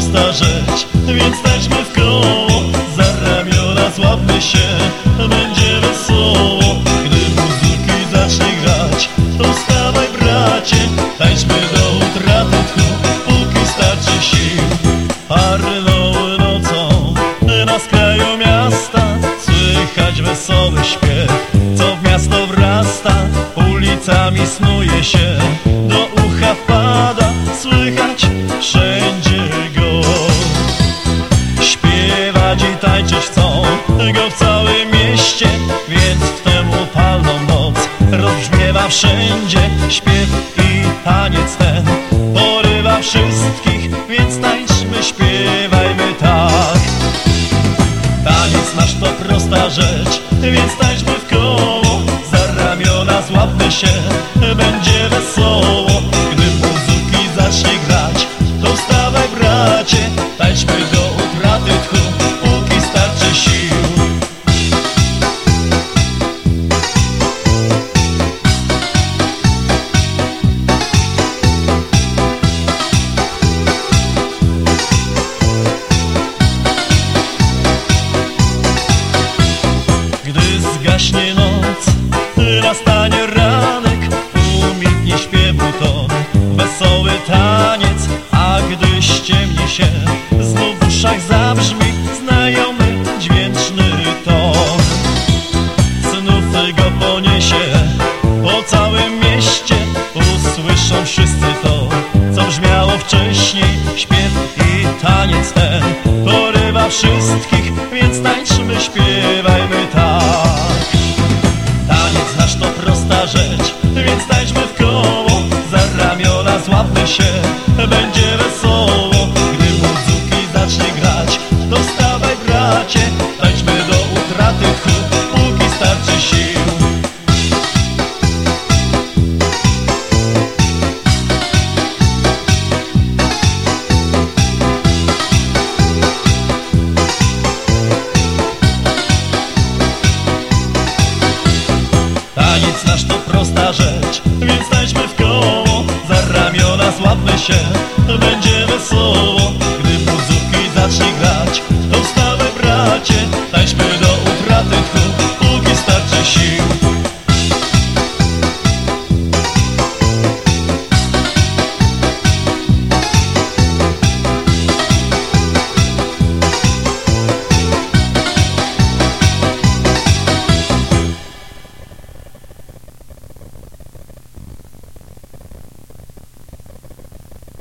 rzecz Więc tańczmy w koło Za ramiona złapmy się Będzie wesoło. Gdy muzyki zacznie grać To wstawaj bracie Tańczmy do utraty tchu Póki starczy sił. Parnąły nocą Na skraju miasta Słychać wesoły śpiew. Co w miasto wrasta Ulicami snuje się tańczyć chcą Go w całym mieście Więc w tę upalną noc Rozbrzmiewa wszędzie Śpiew i taniec ten. Porywa wszystkich Więc tańczmy, śpiewajmy tak. Taniec nasz to prosta rzecz Więc tańczmy w koło. Za ramiona złapmy się Będzie wesoło zgaśnie noc, nastanie ranek Umilknie śpiewu ton, wesoły taniec A gdy ściemni się, znów w uszach zabrzmi Znajomy, dźwięczny ton Znów go poniesie po całym mieście Usłyszą wszyscy to, co brzmiało wcześniej. Śpiew i taniec ten porywa wszystkich Więc tańczmy, śpiewajmy się Będzie wesoło. Gdy muzyki zacznie grać To wstawaj bracie Tańczmy do utraty tchu Póki starczy sił. Taniec nasz to prosta rzecz Więc się, będzie wesoło. Gdy muzyczki zacznie grać, to wstawę bracie